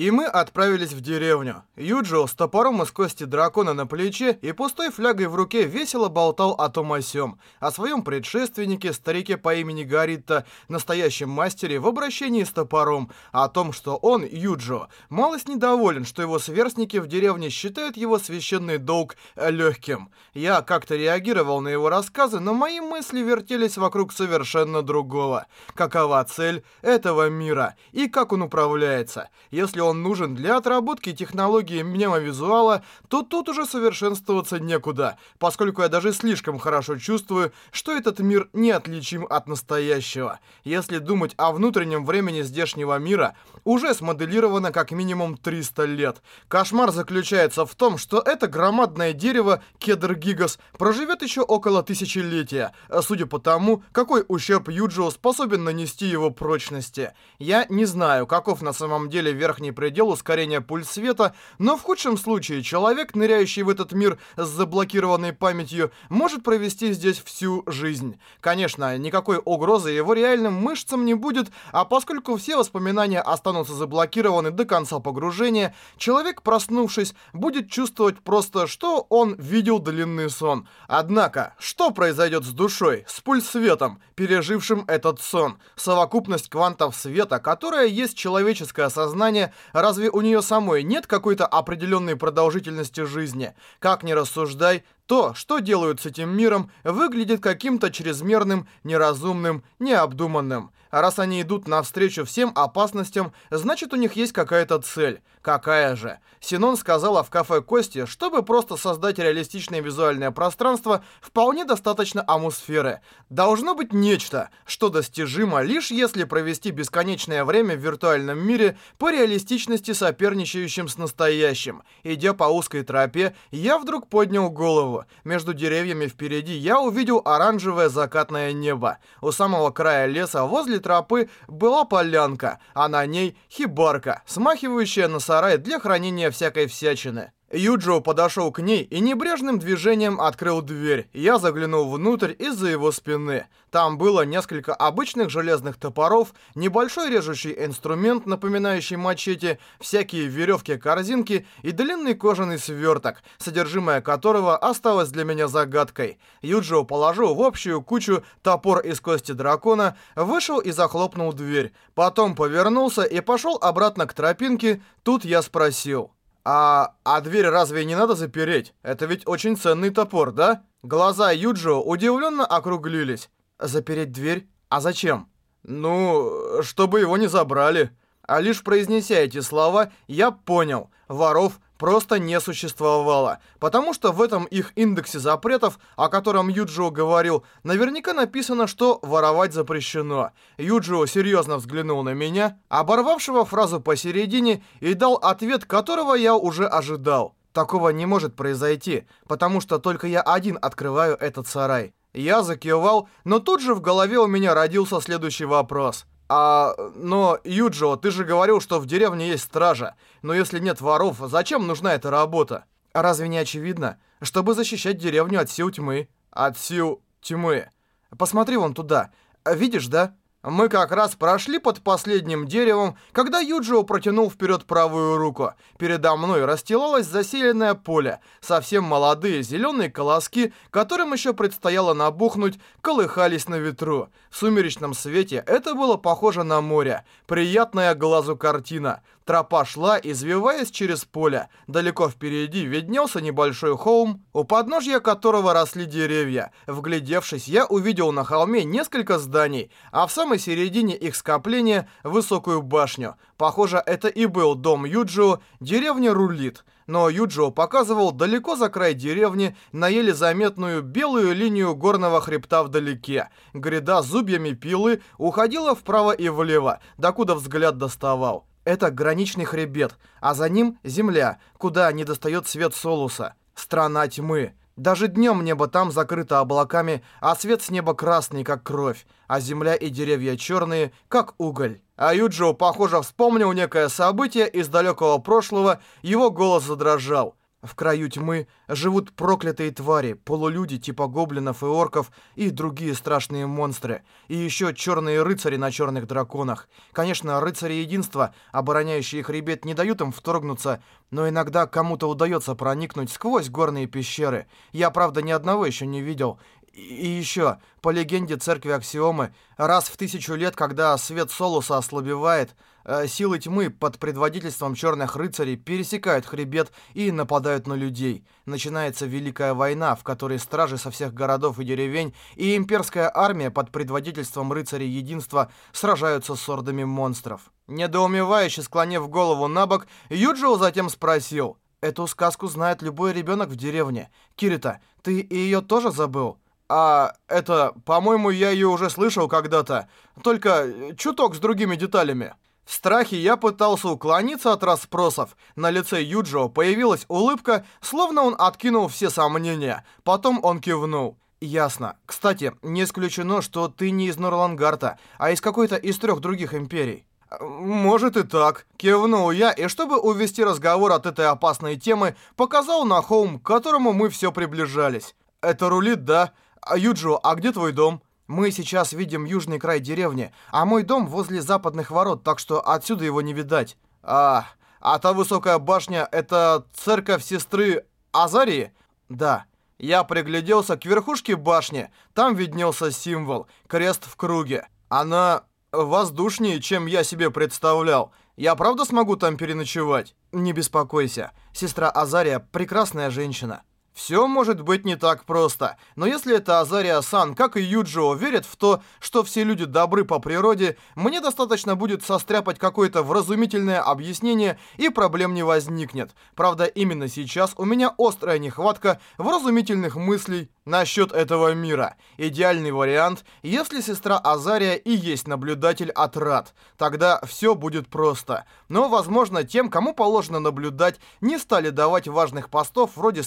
И мы отправились в деревню. Юджио с топором из кости дракона на плече и пустой флягой в руке весело болтал о том о сём, о своем предшественнике, старике по имени Гаритта, настоящем мастере в обращении с топором, о том, что он, Юджио, малость недоволен, что его сверстники в деревне считают его священный долг легким. Я как-то реагировал на его рассказы, но мои мысли вертелись вокруг совершенно другого. Какова цель этого мира и как он управляется? Если он он нужен для отработки технологии мнемовизуала, то тут уже совершенствоваться некуда, поскольку я даже слишком хорошо чувствую, что этот мир неотличим от настоящего. Если думать о внутреннем времени здешнего мира, уже смоделировано как минимум 300 лет. Кошмар заключается в том, что это громадное дерево, кедр Гигас, проживет еще около тысячелетия, судя по тому, какой ущерб Юджио способен нанести его прочности. Я не знаю, каков на самом деле верхний предел ускорения пульс света, но в худшем случае человек, ныряющий в этот мир с заблокированной памятью, может провести здесь всю жизнь. Конечно, никакой угрозы его реальным мышцам не будет, а поскольку все воспоминания останутся заблокированы до конца погружения, человек, проснувшись, будет чувствовать просто, что он видел длинный сон. Однако, что произойдет с душой, с пульс-светом, пережившим этот сон? Совокупность квантов света, которая есть человеческое сознание, Разве у нее самой нет какой-то определенной продолжительности жизни? Как ни рассуждай, то, что делают с этим миром, выглядит каким-то чрезмерным, неразумным, необдуманным. А раз они идут навстречу всем опасностям, значит у них есть какая-то цель. Какая же? Синон сказала в кафе Кости, чтобы просто создать реалистичное визуальное пространство, вполне достаточно атмосферы. Должно быть нечто, что достижимо лишь если провести бесконечное время в виртуальном мире по реалистичности соперничающим с настоящим. Идя по узкой тропе, я вдруг поднял голову. Между деревьями впереди я увидел оранжевое закатное небо. У самого края леса возле тропы была полянка, а на ней хибарка, смахивающая на сарай для хранения всякой всячины. Юджио подошел к ней и небрежным движением открыл дверь. Я заглянул внутрь из-за его спины. Там было несколько обычных железных топоров, небольшой режущий инструмент, напоминающий мачете, всякие веревки-корзинки и длинный кожаный сверток, содержимое которого осталось для меня загадкой. Юджио положил в общую кучу топор из кости дракона, вышел и захлопнул дверь. Потом повернулся и пошел обратно к тропинке. Тут я спросил... «А, а дверь разве не надо запереть? Это ведь очень ценный топор, да?» Глаза Юджио удивленно округлились. «Запереть дверь? А зачем?» «Ну, чтобы его не забрали». А лишь произнеся эти слова, я понял, воров просто не существовало, потому что в этом их индексе запретов, о котором Юджио говорил, наверняка написано, что воровать запрещено. Юджио серьезно взглянул на меня, оборвавшего фразу посередине, и дал ответ, которого я уже ожидал. Такого не может произойти, потому что только я один открываю этот сарай. Я закивал, но тут же в голове у меня родился следующий вопрос. А, но, Юджио, ты же говорил, что в деревне есть стража. Но если нет воров, зачем нужна эта работа? Разве не очевидно? Чтобы защищать деревню от сил тьмы. От сил тьмы. Посмотри вон туда. Видишь, да? Мы как раз прошли под последним деревом, когда Юджио протянул вперед правую руку. Передо мной расстилалось заселенное поле. Совсем молодые зеленые колоски, которым еще предстояло набухнуть, колыхались на ветру. В сумеречном свете это было похоже на море. Приятная глазу картина. Тропа шла, извиваясь через поле. Далеко впереди виднелся небольшой холм, у подножья которого росли деревья. Вглядевшись, я увидел на холме несколько зданий, а в самой середине их скопления высокую башню. Похоже, это и был дом Юджио, деревня Рулит. Но Юджио показывал далеко за край деревни на еле заметную белую линию горного хребта вдалеке. Гряда зубьями пилы уходила вправо и влево, докуда взгляд доставал. Это граничный хребет, а за ним земля, куда не достает свет Солуса. Страна тьмы. Даже днем небо там закрыто облаками, а свет с неба красный, как кровь, а земля и деревья черные, как уголь. А Юджио, похоже, вспомнил некое событие из далекого прошлого, его голос задрожал. В краю тьмы живут проклятые твари, полулюди типа гоблинов и орков и другие страшные монстры. И еще черные рыцари на черных драконах. Конечно, рыцари единства, обороняющие хребет, не дают им вторгнуться, но иногда кому-то удается проникнуть сквозь горные пещеры. Я, правда, ни одного еще не видел. И еще, по легенде церкви Аксиомы, раз в тысячу лет, когда свет Солуса ослабевает, э, силы тьмы под предводительством черных рыцарей пересекают хребет и нападают на людей. Начинается Великая война, в которой стражи со всех городов и деревень и имперская армия под предводительством рыцарей единства сражаются с ордами монстров. Недоумевающе склонив голову на бок, Юджио затем спросил, «Эту сказку знает любой ребенок в деревне. Кирита, ты ее тоже забыл?» А это, по-моему, я ее уже слышал когда-то, только чуток с другими деталями. В страхе я пытался уклониться от расспросов. На лице Юджио появилась улыбка, словно он откинул все сомнения. Потом он кивнул. «Ясно. Кстати, не исключено, что ты не из Норлангарта, а из какой-то из трех других империй». «Может и так», — кивнул я, и чтобы увести разговор от этой опасной темы, показал на холм, к которому мы все приближались. «Это рулит, да? А, Юджио, а где твой дом? Мы сейчас видим южный край деревни, а мой дом возле западных ворот, так что отсюда его не видать. А, а та высокая башня — это церковь сестры Азарии? Да. Я пригляделся к верхушке башни. Там виднелся символ — крест в круге. Она воздушнее, чем я себе представлял. Я правда смогу там переночевать? Не беспокойся. Сестра Азария — прекрасная женщина. Все может быть не так просто, но если это Азария-сан, как и Юджио, верит в то, что все люди добры по природе, мне достаточно будет состряпать какое-то вразумительное объяснение, и проблем не возникнет. Правда, именно сейчас у меня острая нехватка вразумительных мыслей насчет этого мира. Идеальный вариант, если сестра Азария и есть наблюдатель от Рад. Тогда все будет просто. Но, возможно, тем, кому положено наблюдать, не стали давать важных постов вроде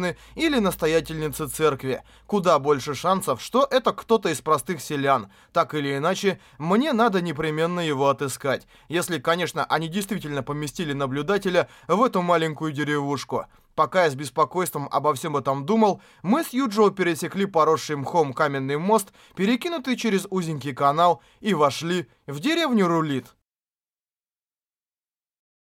старейшины или настоятельницы церкви. Куда больше шансов, что это кто-то из простых селян. Так или иначе, мне надо непременно его отыскать. Если, конечно, они действительно поместили наблюдателя в эту маленькую деревушку. Пока я с беспокойством обо всем этом думал, мы с Юджио пересекли поросший мхом каменный мост, перекинутый через узенький канал, и вошли в деревню Рулит.